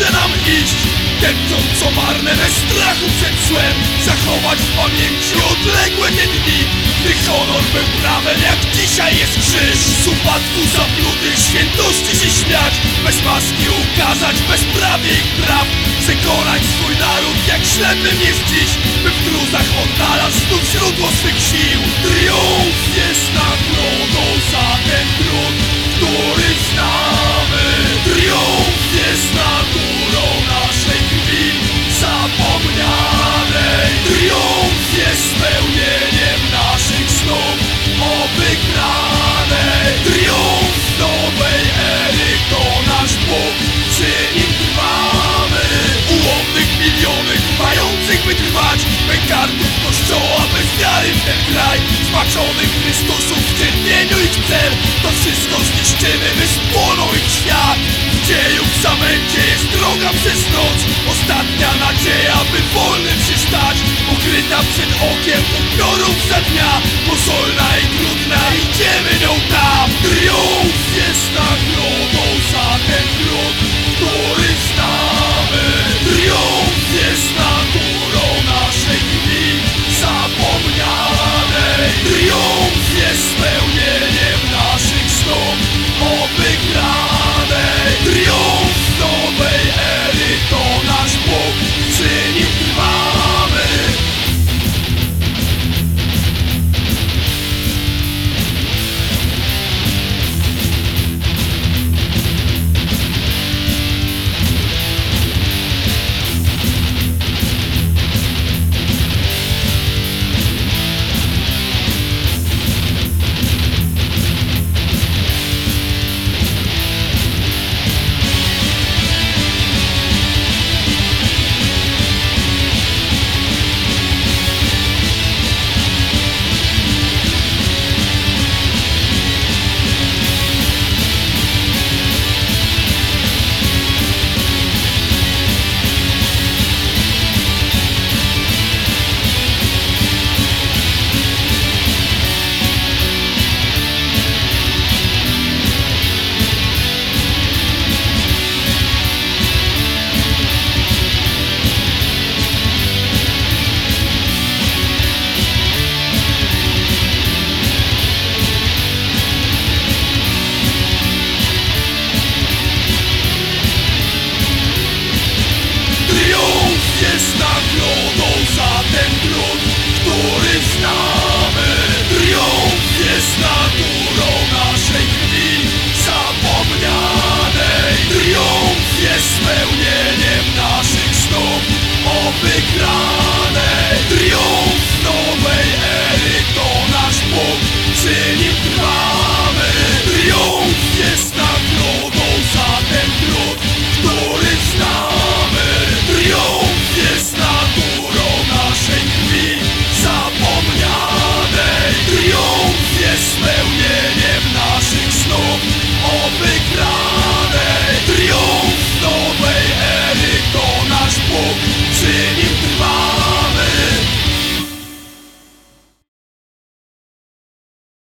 iść. Tępiąco marne bez strachu przed złem Zachować w pamięci odległe te dni Gdy honor był prawem jak dzisiaj jest krzyż. Z upadku zaplutych świętości się śmiać Bez maski ukazać bezprawie ich praw. Przekonać swój naród jak ślepym jest dziś By w gruzach odnalazł znów źródło swych sił. Triumf jest nagrodą za ten trud, który znamy kraj Zbaczonych Chrystusów w cierpieniu ich cel. To wszystko zniszczymy, by spłonął ich świat. W dzieju w zamęcie jest droga przez noc. Ostatnia nadzieja, by wolnym się stać. Ukryta przed okiem upiorów za dnia. Mozolna zawiodą za ten grunt, który znamy Triumf jest naturą naszej krwi zapomnianej. Triumf jest spełnieniem naszych snów o